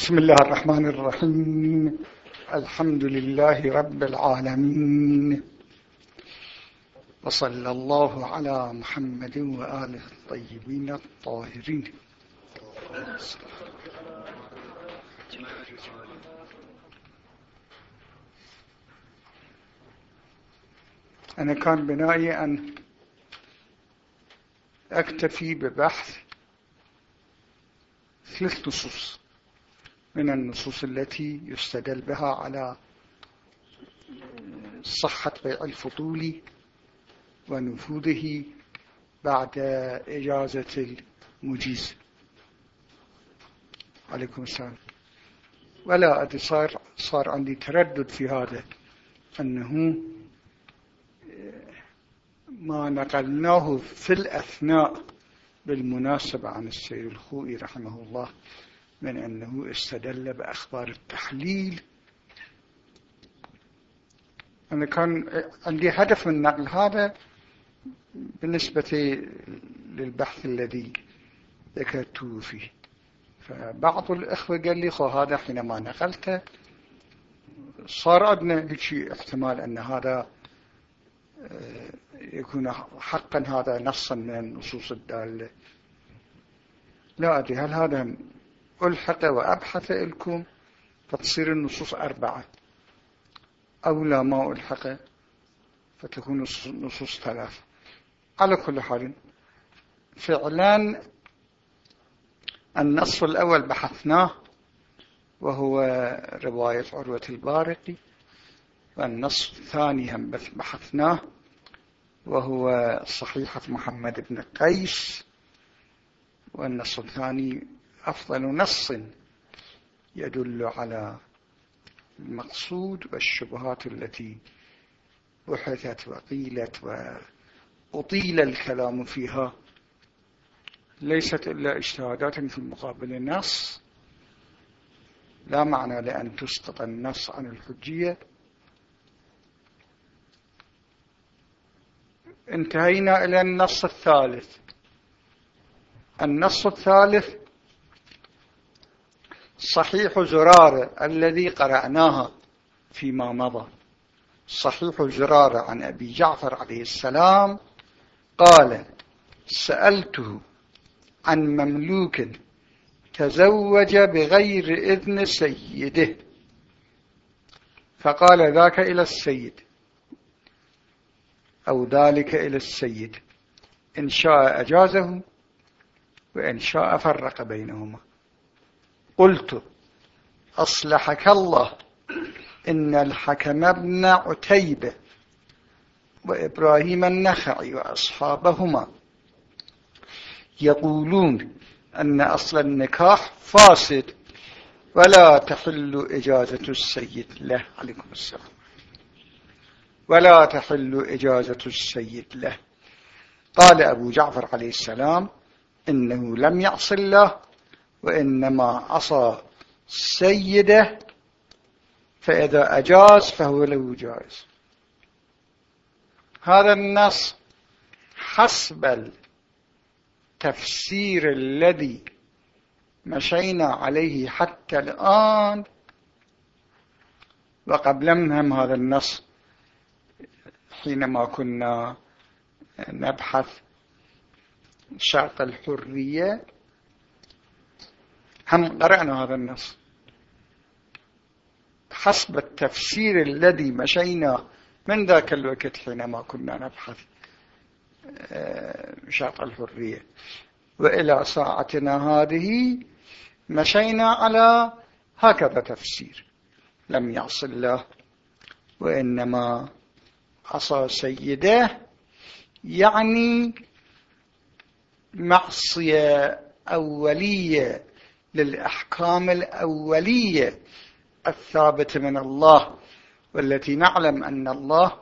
بسم الله الرحمن الرحيم. الحمد لله رب العالمين. وصلى الله على محمد وآله الطيبين الطاهرين. أنا كان بنائي أن أكتفي ببحث ثلاث نصوص. من النصوص التي يستدل بها على صحة بيع الفضول ونفوذه بعد إجازة المجيز. عليكم السلام. ولا أدري صار, صار عندي تردد في هذا أنه ما نقلناه في الأثناء بالمناسبة عن السيد الخوئي رحمه الله. من أنه استدل بأخبار التحليل. أنا كان عندي هدف من نقل هذا بالنسبة للبحث الذي ذكرته فيه. فبعض الإخوة قال لي خو هذا حينما نقلته صار عندنا هيك احتمال أن هذا آه، يكون حقا هذا نصا من النصوص الدالة. لا أدري هل هذا ألحق وأبحث لكم فتصير النصوص أربعة. أو لا ما ألحق فتكون نصوص ثلاثة. على كل حال فعلا النص الأول بحثناه وهو رواية عروة البارقي. والنص الثاني هم بحثناه وهو صحيحة محمد بن قيس. والنص الثاني أفضل نص يدل على المقصود والشبهات التي بحثت وقيلت وأطيل الكلام فيها. ليست إلا اجتهادات في مقابل النص لا معنى لأن تسقط النص عن الحجية. انتهينا إلى النص الثالث. النص الثالث صحيح زرارة الذي قرأناها فيما مضى. صحيح زرارة عن أبي جعفر عليه السلام قال سألته عن مملوك تزوج بغير إذن سيده. فقال ذاك إلى السيد أو ذلك إلى السيد. إن شاء أجازه وإن شاء فرق بينهما. قلت أصلحك الله إن الحكم ابن عتيبة وإبراهيم النخعي وأصحابهما يقولون أن أصل النكاح فاسد ولا تحل إجازة السيد له. عليكم السلام. ولا تحل إجازة السيد له. قال أبو جعفر عليه السلام إنه لم يعص الله وإنما عصى سيده فإذا أجاز فهو له جائز. هذا النص حسب التفسير الذي مشينا عليه حتى الآن. وقبل منهم هذا النص حينما كنا نبحث شرط الحرية. هم قرأنا هذا النص. حسب التفسير الذي مشينا من ذاك الوقت حينما كنا نبحث آه، شرط الحرية. وإلى ساعتنا هذه مشينا على هكذا تفسير. لم يعص الله وإنما عصى سيده يعني معصية أولية للأحكام الأولية الثابتة من الله والتي نعلم أن الله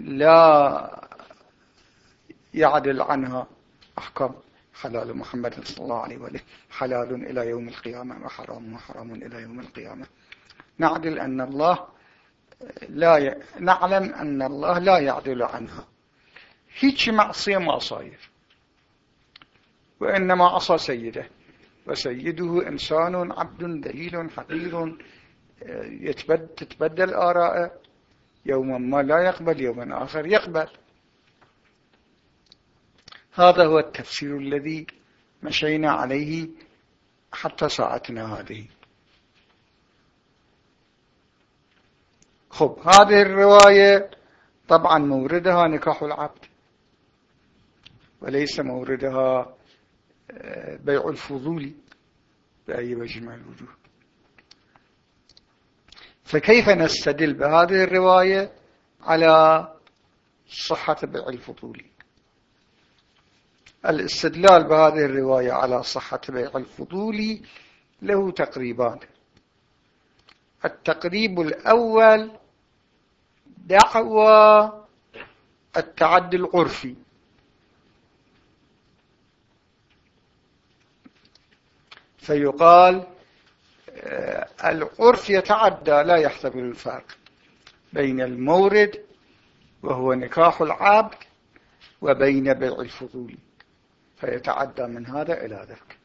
لا يعدل عنها أحكام. حلال محمد صلى الله عليه وسلم حلال إلى يوم القيامة وحرام وحرام إلى يوم القيامة. نعدل أن الله لا ي... نعلم أن الله لا يعدل عنها. هيك معصية ما صاير. وإنما عصى سيده. وسيده إنسان عبد ذليل حقير تتبدل آراءه. يوما ما لا يقبل يوما آخر يقبل. هذا هو التفسير الذي مشينا عليه حتى ساعتنا هذه. خب هذه الرواية طبعا موردها نكاح العبد وليس موردها بيع الفضول بأي وجه من الوجوه. فكيف نستدل بهذه الرواية على صحة بيع الفضول؟ الاستدلال بهذه الرواية على صحة بيع الفضول له تقريبان. التقريب الأول دعوى التعدي العرفي. فيقال آه، العرف يتعدى لا يحتمل الفرق بين المورد وهو نكاح العبد وبين بيع الفضول فيتعدى من هذا إلى ذاك.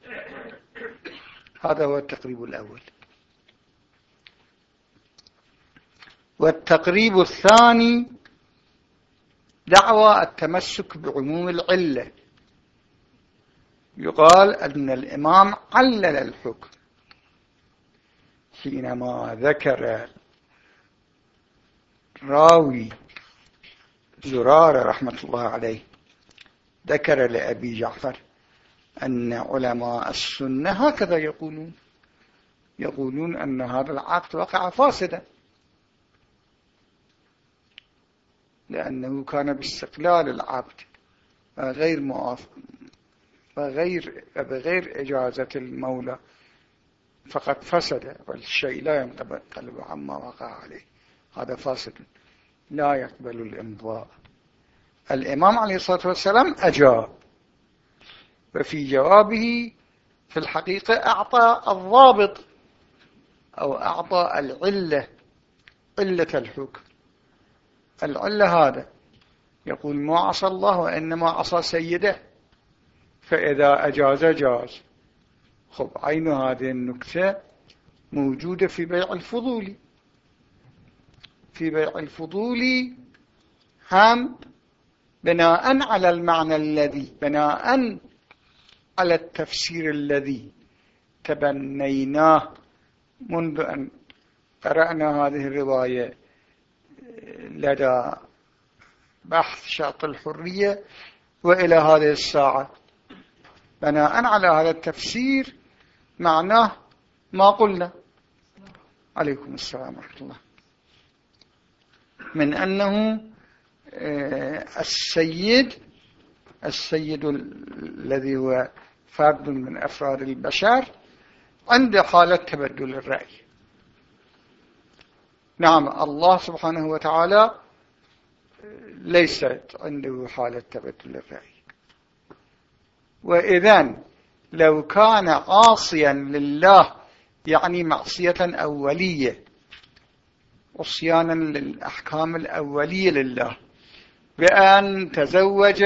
هذا هو التقريب الأول. والتقريب الثاني دعوى التمسك بعموم العلة. يقال أن الإمام علل الحكم حينما ذكر راوي زرار رحمة الله عليه ذكر لأبي جعفر أن علماء السنة هكذا يقولون يقولون أن هذا العقد وقع فاسدا. لأنه كان باستقلال العبد غير بغير, بغير إجازة المولى فقد فسد والشيء لا ينقلب عما وقع عليه. هذا فاسد لا يقبل الإمضاء. الإمام عليه الصلاة والسلام أجاب وفي جوابه في الحقيقة أعطى الضابط أو أعطى العلة علة الحكم. العلة هذا يقول ما عصى الله وإنما عصى سيده. فإذا أجاز جاز. خب عين هذه النكتة موجودة في بيع الفضولي في بيع الفضولي هم بناء على المعنى الذي بناء على التفسير الذي تبنيناه منذ أن قرأنا هذه الرواية لدى بحث شاط الحرية وإلى هذه الساعة. بناء على هذا التفسير معناه ما قلنا. عليكم السلام ورحمة الله. من أنه آه، السيد السيد الذي هو فرد من أفراد البشر عند حالة تبدل الرأي. نعم الله سبحانه وتعالى ليست عنده حالة تبدل الرأي. وإذا لو كان عاصيا لله يعني معصية أولية عصيانا للأحكام الأولية لله بأن تزوج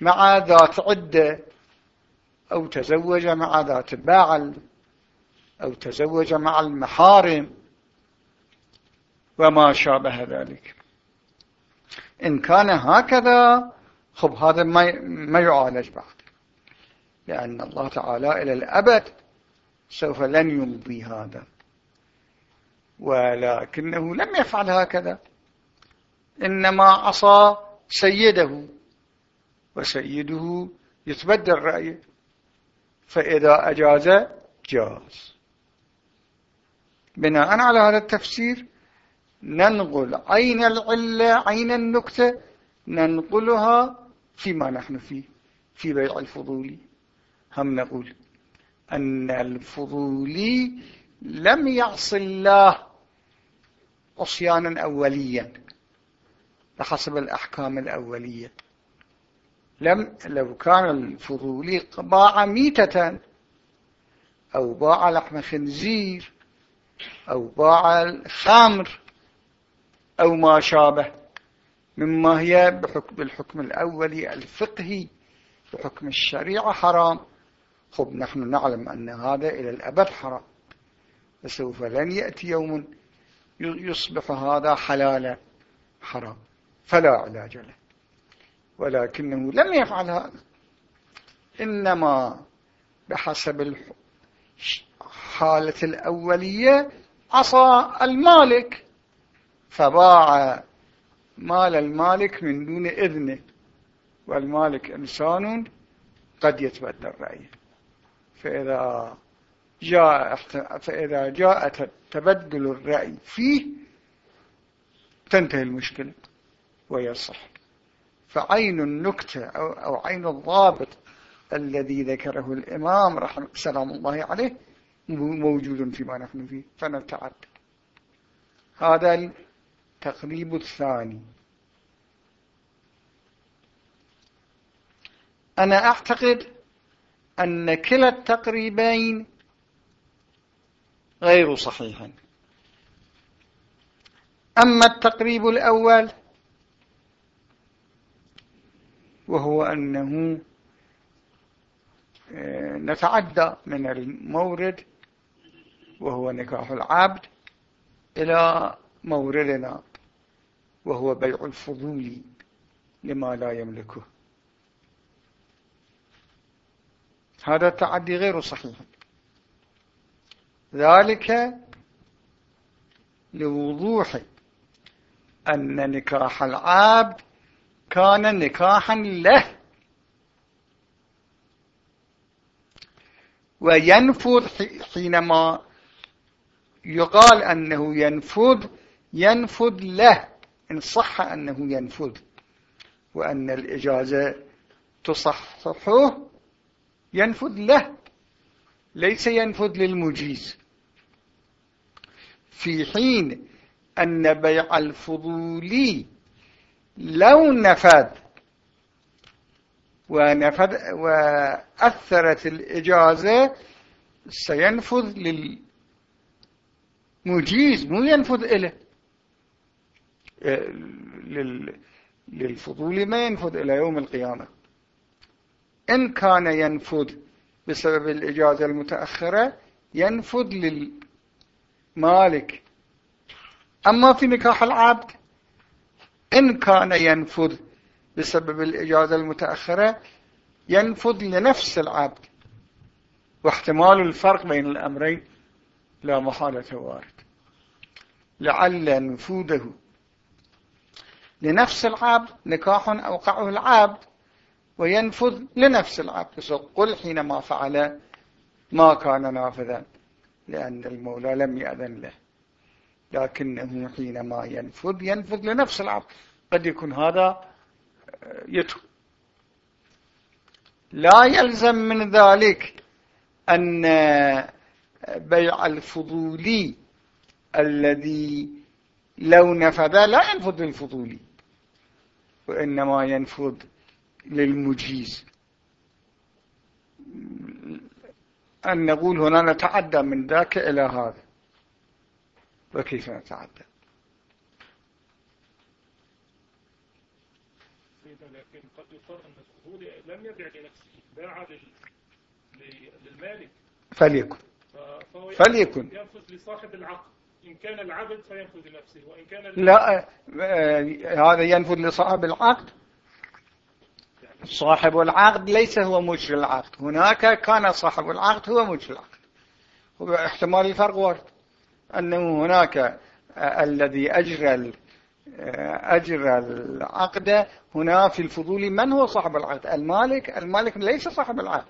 مع ذات عدة أو تزوج مع ذات بعل أو تزوج مع المحارم وما شابه ذلك. إن كان هكذا خب هذا ما يعالج بعد لأن الله تعالى إلى الأبد سوف لن يمضي هذا. ولكنه لم يفعل هكذا. إنما عصى سيده وسيده يتبدل رأيه فإذا أجاز جاز. بناء على هذا التفسير ننقل عين العلة عين النكتة ننقلها فيما نحن فيه في بيع الفضولي هم نقول أن الفضولي لم يعص الله عصيانا أوليا بحسب الأحكام الأولية. لم لو كان الفضولي باع ميتة أو باع لحم خنزير أو باع الخمر أو ما شابه مما هي بحكم الحكم الأولي الفقهي بحكم الشريعة حرام. خب نحن نعلم أن هذا إلى الأبد حرام. فسوف لن يأتي يوم يصبح هذا حلالا حرام. فلا علاج له. ولكنه لم يفعل هذا. إنما بحسب الحالة الأولية عصى المالك. فباع مال المالك من دون إذنه. والمالك إنسان قد يتبدل رأيه. فإذا جاء فإذا جاء تبدل الرأي فيه تنتهي المشكلة ويصح فعين النكتة أو, أو عين الضابط الذي ذكره الإمام رحمه سلام الله عليه موجود فيما نحن فيه. فنتعد هذا التقريب الثاني. أنا أعتقد أن كلا التقريبين غير صحيح أما التقريب الأول وهو أنه آه، نتعدى من المورد وهو نكاح العبد إلى موردنا وهو بيع الفضول لما لا يملكه. هذا التعدي غير صحيح. ذلك لوضوح أن نكاح العبد كان نكاحا له. وينفذ حينما يقال أنه ينفذ ينفذ له. إن صح أنه ينفذ. وأن الإجازة تصححه ينفذ له ليس ينفذ للمجيز. في حين أن بيع الفضولي لو نفذ ونفذ وأثرت الإجازة سينفذ للمجيز مو ينفذ إليه للفضول ما ينفذ إلى يوم القيامة. إن كان ينفذ بسبب الإجازة المتأخرة ينفذ للمالك. أما في نكاح العبد إن كان ينفذ بسبب الإجازة المتأخرة ينفذ لنفس العبد. واحتمال الفرق بين الأمرين لا محالة وارد. لعل نفوذه. لنفس العبد نكاح أوقعه العبد وينفذ لنفس العبد قل حينما فعل ما كان نافذا لأن المولى لم يأذن له. لكنه حينما ينفذ ينفذ لنفس العبد قد يكون هذا يترك. لا يلزم من ذلك أن بيع الفضولي الذي لو نفذ لا ينفذ للفضولي وإنما ينفذ للمجيز. أن نقول هنا نتعدى من ذاك إلى هذا. وكيف نتعدى؟ لكن قد أن الفضول لم لنفسه باع للمالك. فليكن. فليكن. ينفذ لصاحب العقد. إن كان العبد فينفذ لنفسه وإن كان لا آه، هذا ينفذ لصاحب العقد؟ صاحب العقد ليس هو مجري العقد. هناك كان صاحب العقد هو مجري العقد. احتمال الفرق وارد أنه هناك آه، الذي أجرى آه، أجرى العقد هنا في الفضول من هو صاحب العقد؟ المالك. المالك ليس صاحب العقد.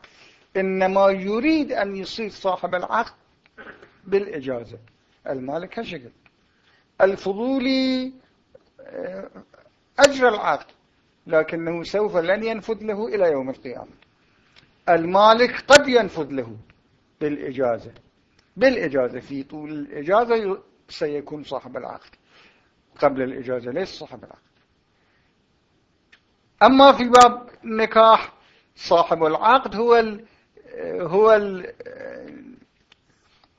إنما يريد أن يصير صاحب العقد بالإجازة. المالك هالشكل الفضولي آه، أجرى العقد. لكنه سوف لن ينفذ له إلى يوم القيامة. المالك قد ينفذ له بالإجازة. بالإجازة. في طول الإجازة سيكون صاحب العقد. قبل الإجازة ليس صاحب العقد. أما في باب نكاح صاحب العقد هو ال هو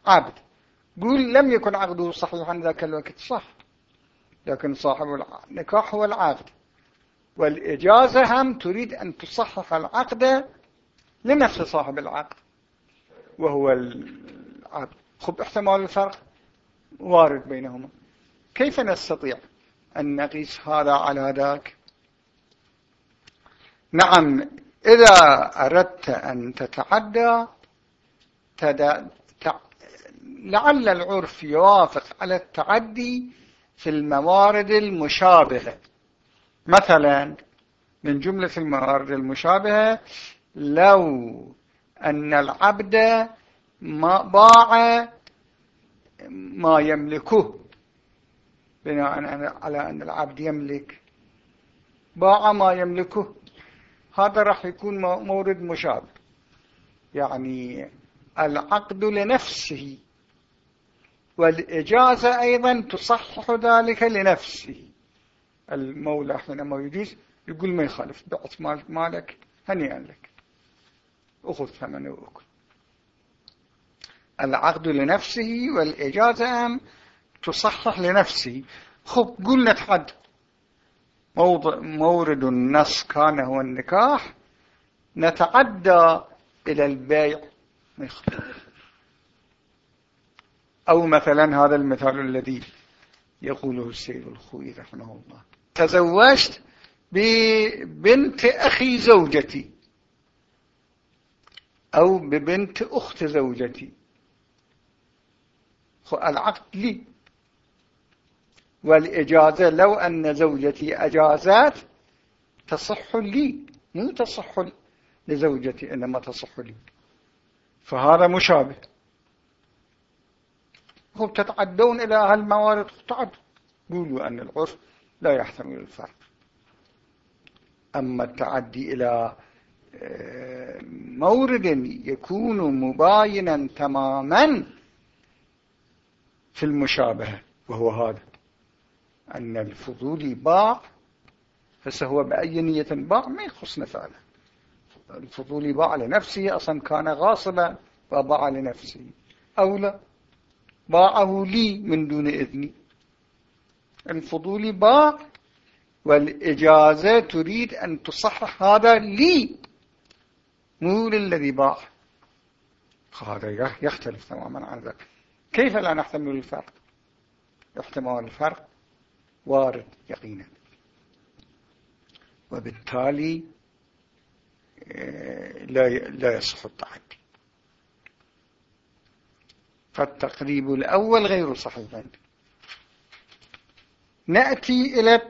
العبد قول لم يكن عقده صحيحا ذاك الوقت صح. لكن صاحب النكاح هو العقد. والإجازة هم تريد أن تصحح العقد لنفس صاحب العقد وهو العبد خب احتمال الفرق وارد بينهما. كيف نستطيع أن نقيس هذا على ذاك؟ نعم إذا أردت أن تتعدى تد... تع... لعل العرف يوافق على التعدي في الموارد المشابهة. مثلا من جملة الموارد المشابهة لو أن العبد ما باع ما يملكه بناء على أن العبد يملك باع ما يملكه هذا راح يكون مورد مشابه. يعني العقد لنفسه والإجازة أيضا تصحح ذلك لنفسه. المولى حينما يجيز يقول ما يخالف بعت مالك, هنيئا لك. أخذ ثمنه وأكل. العقد لنفسه والإجازة تصحح لنفسه. خب قلنا تحد مورد النص كان هو النكاح. نتعدى إلى البيع. أو مثلا هذا المثال الذي يقوله السيد الخوي رحمه الله. تزوجت ببنت أخي زوجتي أو ببنت أخت زوجتي. العقد لي. والإجازة لو أن زوجتي أجازت تصح لي. مو تصح لزوجتي إنما تصح لي. فهذا مشابه. هم تتعدون إلى هالموارد تعد قولوا أن العرف لا يحتمل الفرق. أما التعدي إلى آه، مورد يكون مباينا تماما في المشابهة وهو هذا أن الفضول باع فسهو بأي نية باع؟ ما يخص نفعله الفضول باع لنفسه أصلا كان غاصبا وباع لنفسه أو لا؟ باعه لي من دون إذني. الفضول باع والإجازة تريد أن تصحح هذا لي مو للذي باع هذا يختلف تماما عن ذلك كيف لا نحتمل الفرق؟ احتمال الفرق وارد يقينا. وبالتالي آه، لا لا يصح التعدي فالتقريب الأول غير صحيح. نأتي إلى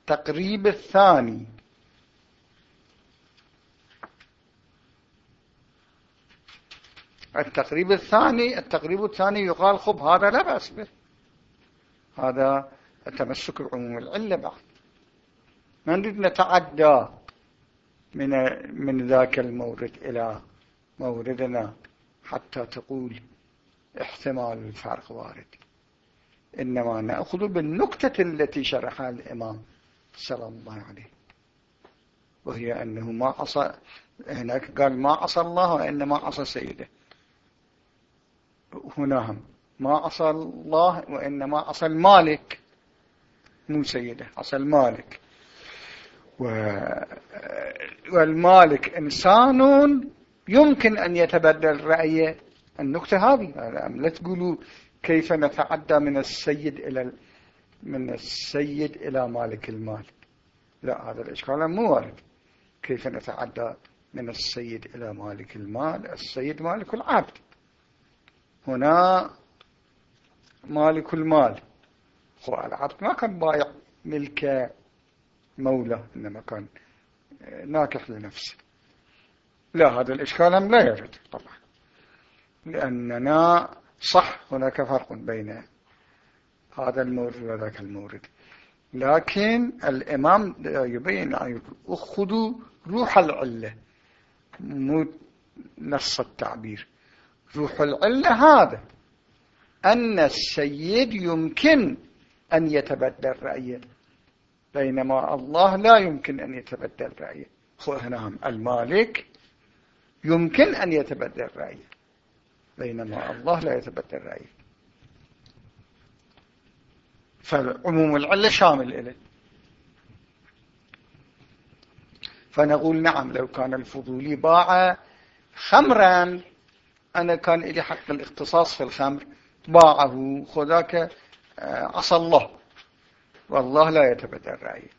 التقريب الثاني. التقريب الثاني التقريب الثاني يقال خب هذا لا بأس به. هذا التمسك بعموم العلة بعد. ما نريد نتعدى من من ذاك المورد إلى موردنا حتى تقول احتمال الفرق وارد. إنما نأخذ بالنكتة التي شرحها الإمام. سلام الله عليه. وهي أنه ما عصى هناك قال ما عصى الله وإنما عصى سيده. هنا هم. ما عصى الله وإنما عصى المالك. مو سيده عصى المالك. والمالك إنسان يمكن أن يتبدل رأيه النكتة هذه. لا تقولوا كيف نتعدى من السيد إلى من السيد إلى مالك المال؟ لا هذا الإشكال مو وارد. كيف نتعدى من السيد إلى مالك المال؟ السيد مالك العبد. هنا مالك المال. هو العبد ما كان بايع ملك مولى إنما كان ناكح لنفسه. لا هذا الإشكال لا يرد؟ طبعا. لأننا صح هناك فرق بين هذا المورد وذاك المورد. لكن الإمام يبين أخذوا روح العلة مو نص التعبير. روح العلة هذا أن السيد يمكن أن يتبدل رأيه بينما الله لا يمكن أن يتبدل رأيه. نعم المالك يمكن أن يتبدل رأيه. بينما الله لا يتبدل رأيه فعموم العلة شامل إليه فنقول نعم لو كان الفضولي باع خمرا أنا كان لي حق الاختصاص في الخمر. باعه خذاك آه، عصى الله. والله لا يتبدل رأيه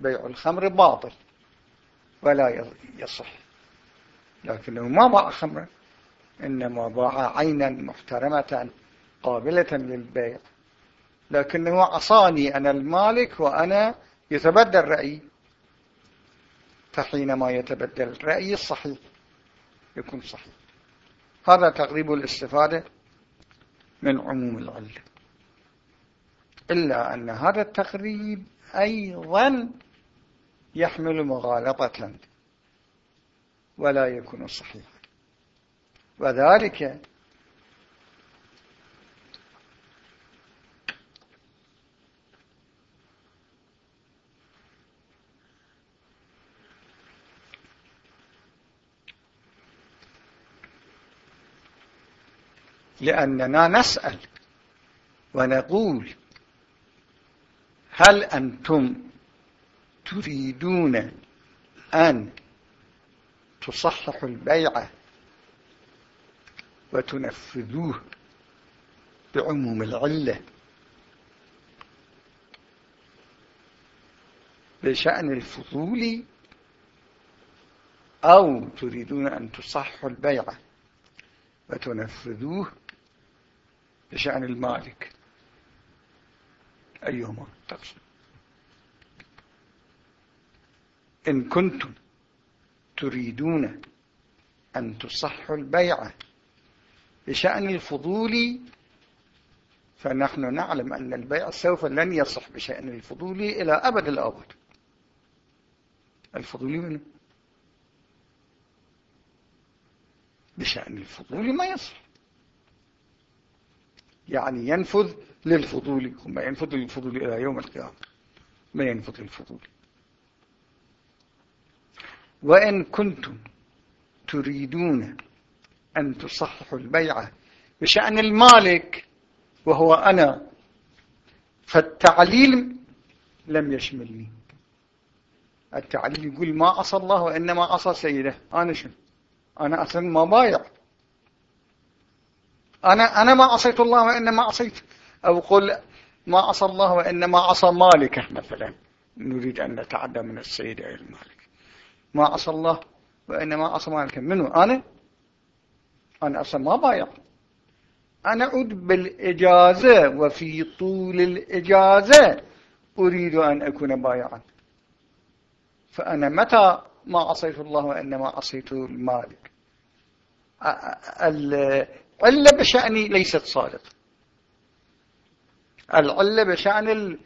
بيع الخمر باطل. ولا يصح. لكنه ما باع خمرا. إنما باع عينا محترمة قابلة للبيع. لكنه عصاني أنا المالك وأنا يتبدل رأيي. فحينما يتبدل الرأي الصحيح يكون صحيح. هذا تقريب الاستفادة من عموم العلة. إلا أن هذا التقريب أيضا يحمل مغالطة ولا يكون صحيحا. وذلك لأننا نسأل ونقول هل أنتم تريدون أن تصححوا البيعة وتنفذوه بعموم العلة. بشأن الفضول أو تريدون أن تصححوا البيعة وتنفذوه بشأن المالك. أيهما تقصد؟ إن كنتم تريدون أن تصحوا البيعة بشأن الفضول فنحن نعلم أن البيع سوف لن يصح بشأن الفضول إلى أبد الأبد الفضول منه؟ بشأن الفضول ما يصح. يعني ينفذ للفضول ثم ينفذ للفضول إلى يوم القيامة. ما ينفذ للفضول وإن كنتم تريدون أن تصححوا البيعة بشأن المالك وهو أنا فالتعليل لم يشملني. التعليل يقول ما عصى الله وإنما عصى سيده. أنا شنو؟ أنا أصلا ما بايع. أنا, أنا ما عصيت الله وإنما عصيت. أو قل ما عصى الله وإنما عصى مالكه مثلا. نريد أن نتعدى من السيد إلى المالك. ما عصى الله وإنما عصى مالكه منه أنا؟ أنا أصلا ما بايع أنا أعود بالإجازة وفي طول الإجازة أريد أن أكون بايعا. فأنا متى ما عصيت الله وإنما عصيت المالك. العلة بشأني ليست صادق. العلة بشأن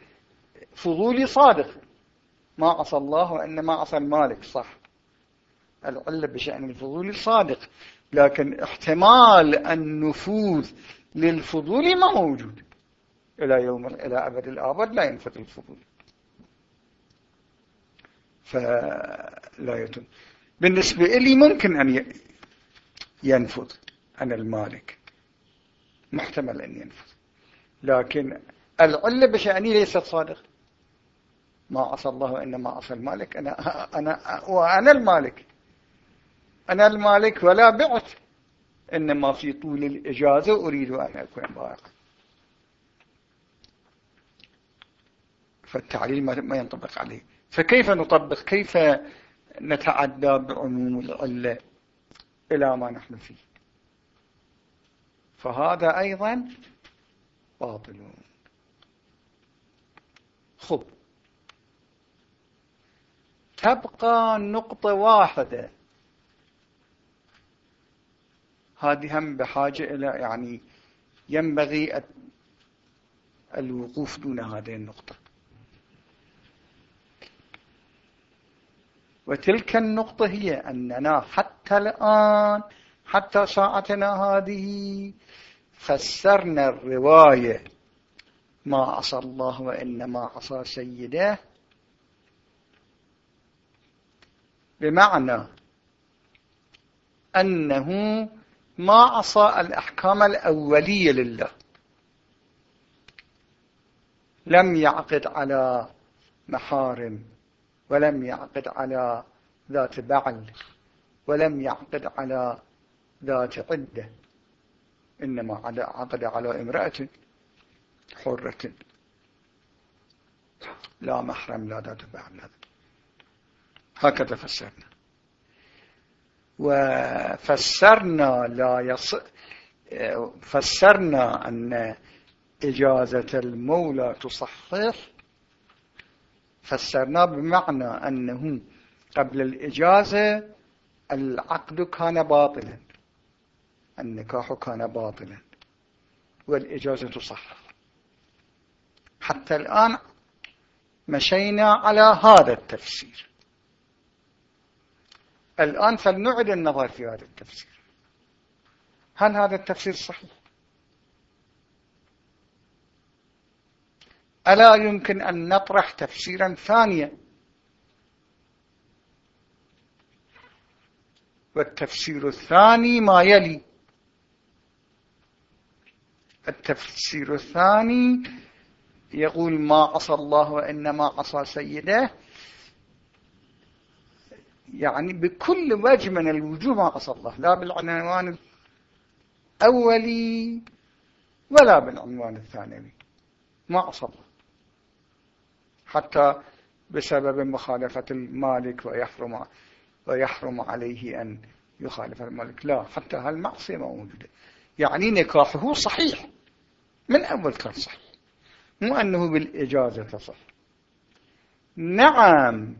الفضول صادق. ما عصى الله وإنما عصى المالك صح. العلة بشأن الفضول صادق. لكن احتمال النفوذ للفضول ما موجود. إلى يوم إلى أبد الآبد لا ينفذ الفضول. فلا يتم. بالنسبة لي ممكن أن ينفذ. أنا المالك. محتمل أن ينفذ. لكن العلة بشأني ليست صادق ما عصى الله وإنما عصى المالك. أنا, أنا وأنا المالك. أنا المالك ولا بعت. إنما في طول الإجازة أريد أن أكون بائقا فالتعليل ما ينطبق عليه. فكيف نطبق؟ كيف نتعدى بعموم العلة إلى ما نحن فيه؟ فهذا أيضا باطل. خب. تبقى نقطة واحدة. هذه هم بحاجة إلى يعني ينبغي الوقوف دون هذه النقطة. وتلك النقطة هي أننا حتى الآن حتى ساعتنا هذه فسرنا الرواية ما عصى الله وإنما عصى سيده بمعنى أنه ما عصى الأحكام الأولية لله. لم يعقد على محارم ولم يعقد على ذات بعل ولم يعقد على ذات عدة. إنما عقد على امرأة حرة. لا محرم لا تتبع لا هكذا فسرنا. وفسرنا لا يص فسرنا أن إجازة المولى تصحح فسرنا بمعنى أنه قبل الإجازة العقد كان باطلا النكاح كان باطلا والإجازة تصحح. حتى الآن مشينا على هذا التفسير. الآن فلنعد النظر في هذا التفسير. هل هذا التفسير صحيح؟ ألا يمكن أن نطرح تفسيرا ثانيا؟ والتفسير الثاني ما يلي. التفسير الثاني يقول ما عصى الله وإنما عصى سيده. يعني بكل وجه من الوجوه ما عصى الله لا بالعنوان الأولي ولا بالعنوان الثانوي ما عصى الله. حتى بسبب مخالفة المالك ويحرم ويحرم عليه أن يخالف المالك لا حتى هالمعصية موجودة. يعني نكاحه صحيح من أول كان صحيح مو أنه بالإجازة صح نعم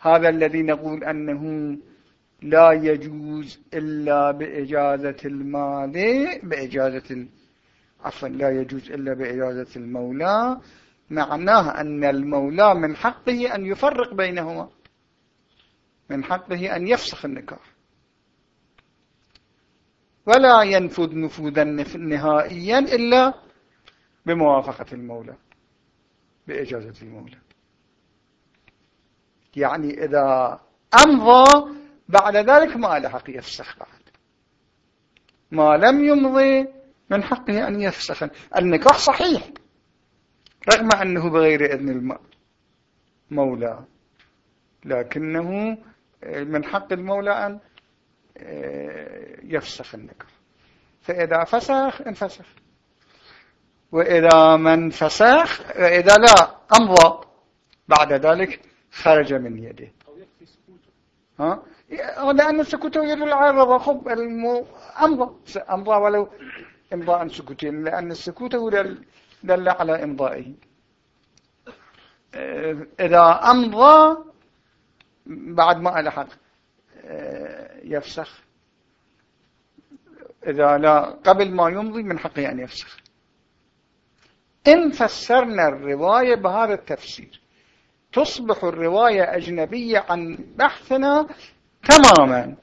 هذا الذي نقول أنه لا يجوز إلا بإجازة المالك بإجازة عفوا لا يجوز إلا بإجازة المولى. معناه أن المولى من حقه أن يفرق بينهما من حقه أن يفسخ النكاح. ولا ينفذ نفوذا نهائيا إلا بموافقة المولى بإجازة المولى. يعني إذا أمضى بعد ذلك ما له حق يفسخ بعد. ما لم يمضي من حقه أن يفسخ. النكاح صحيح رغم أنه بغير إذن المولى لكنه من حق المولى أن يفسخ النكاح. فإذا فسخ انفسخ. وإذا من فسخ وإذا لا أمضى. بعد ذلك خرج من يده. ها؟ لأن سكوته يدل على الرضا خب. أمضى. أمضى ولو إمضاء سكوتين لأن السكوت هو دل على إمضائه. إذا أمضى بعد ما ألحق يفسخ. إذا لا قبل ما يمضي من حقه أن يفسخ. إن فسرنا الرواية بهذا التفسير. تصبح الرواية أجنبية عن بحثنا تماما.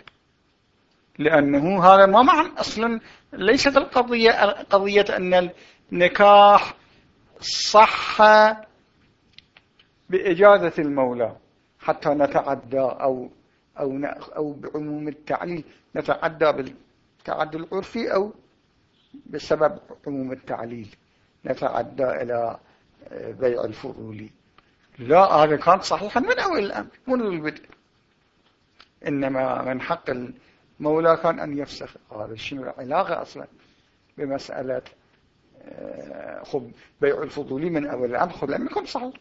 لأنه هذا ما معنى أصلا ليست القضية قضية أن النكاح صح بإجازة المولى. حتى نتعدى أو أو أو بعموم التعليل نتعدى بالتعدي العرفي أو بسبب عموم التعليل. نتعدى إلى بيع الفضولي لا هذا كان صحيحا من أول الأمر منذ البدء. إنما من حق المولى كان أن يفسخ هذا شنو العلاقة أصلا بمسألة آه، خب بيع الفضولي من أول الأمر. خب لم يكن صحيح.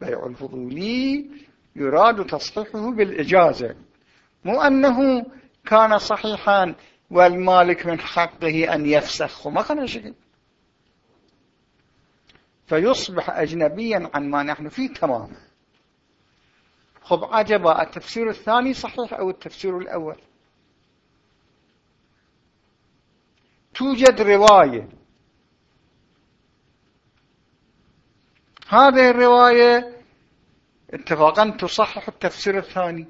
بيع الفضولي يراد تصحيحه بالإجازة. مو أنه كان صحيحا والمالك من حقه أن يفسخ وما كان شيء. فيصبح أجنبيا عن ما نحن فيه تماما. خب عجب. التفسير الثاني صحيح أو التفسير الأول؟ توجد رواية. هذه الرواية اتفاقا تصحح التفسير الثاني.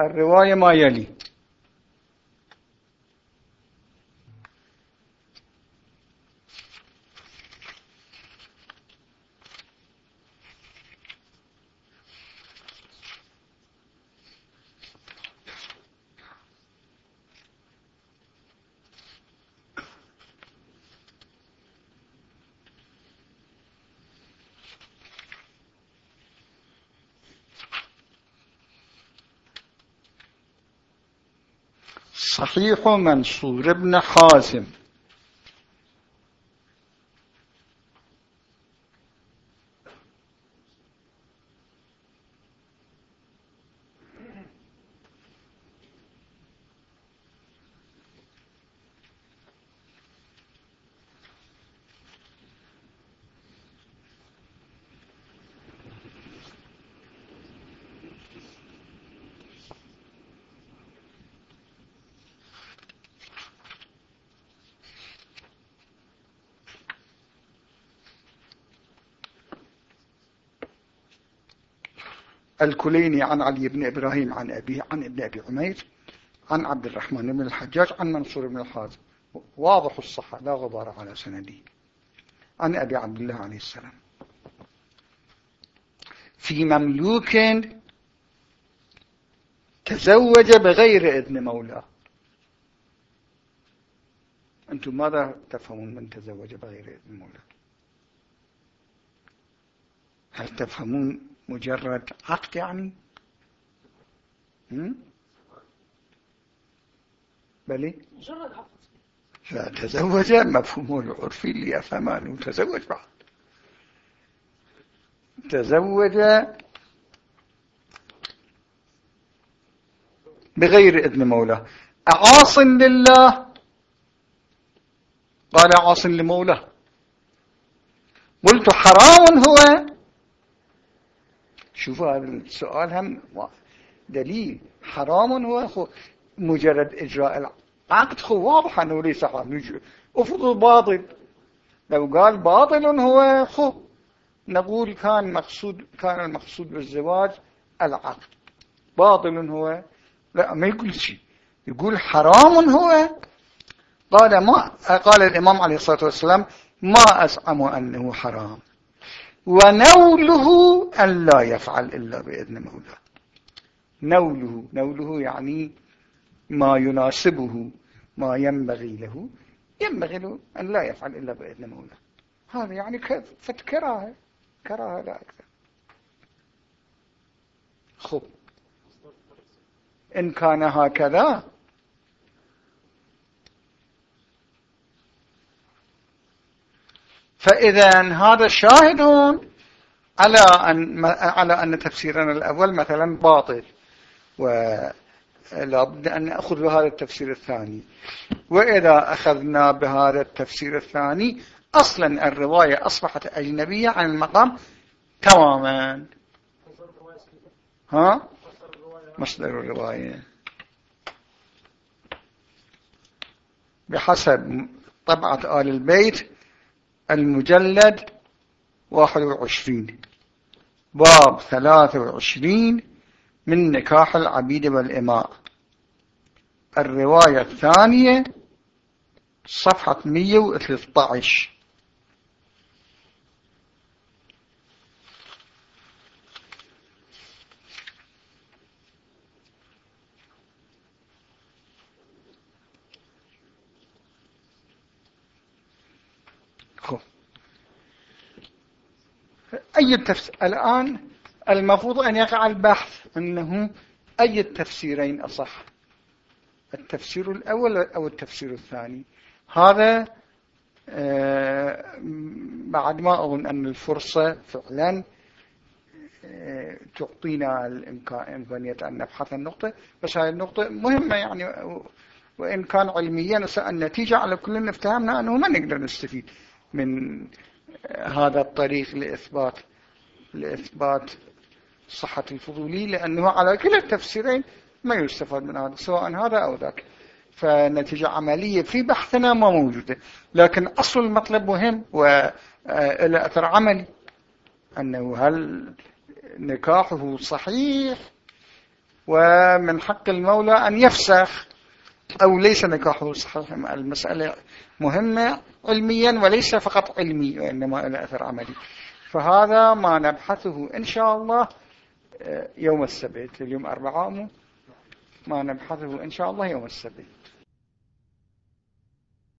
الرواية ما يلي. صحيح منصور بن حازم. الكليني عن علي بن إبراهيم عن أبيه عن ابن أبي عمير عن عبد الرحمن بن الحجاج عن منصور بن الحازم واضح الصحة لا غبار على سندي عن أبي عبد الله عليه السلام. في مملوك تزوج بغير إذن مولاه. أنتم ماذا تفهمون من تزوج بغير إذن مولاه؟ هل تفهمون مجرد عقد يعني؟ بلي مجرد عقد. لا تزوج مفهوم العرفي اللي يفهم أنه تزوج بعد. تزوج بغير إذن مولاه. أعاص لله؟ قال عاص لمولاه. قلت حرام هو شوفوا هذا السؤال هم دليل حرام هو مجرد إجراء العقد. واضح أنه ليس حرام. أفضل باطل. لو قال باطل هو خو. نقول كان مقصود كان المقصود بالزواج العقد. باطل هو لا ما يقول شيء. يقول حرام هو. قال ما قال الإمام عليه الصلاة والسلام ما أزعم أنه حرام. ونوله أن لا يفعل إلا بإذن مولاه نوله نوله يعني ما يناسبه ما ينبغي له ينبغي له أن لا يفعل إلا بإذن مولاه هذا يعني فتكراهه كراهة لا أكثر. خب. إن كان هكذا فإذا هذا شاهد على أن على أن تفسيرنا الأول مثلا باطل ولا بد أن نأخذ بهذا التفسير الثاني. وإذا أخذنا بهذا التفسير الثاني أصلا الرواية أصبحت أجنبية عن المقام تماما. ها؟ مصدر الرواية. بحسب طبعة آل البيت المجلد 21 باب 23 من نكاح العبيد والإماء. الرواية الثانية صفحة 113 أي التفسير الآن المفروض أن يقع البحث أنه أي التفسيرين أصح؟ التفسير الأول أو التفسير الثاني؟ هذا آه، بعد ما أظن أن الفرصة فعلا آه، تعطينا الإمكانية أن نبحث النقطة بس هذه النقطة مهمة يعني وإن كان علميا النتيجة على كل افتهمنا أنه ما نقدر نستفيد من هذا الطريق لإثبات لإثبات صحة الفضولي لأنه على كلا التفسيرين ما يستفاد من هذا سواء هذا أو ذاك. فنتيجة عملية في بحثنا ما موجودة. لكن أصل المطلب مهم وإلى أثر عملي. أنه هل نكاحه صحيح؟ ومن حق المولى أن يفسخ. أو ليس نكاحه صحيح المسألة مهمة علميا وليس فقط علمي وإنما إلى أثر عملي. فهذا ما نبحثه إن شاء الله آه، يوم السبت اليوم أربعاء ما نبحثه إن شاء الله يوم السبت.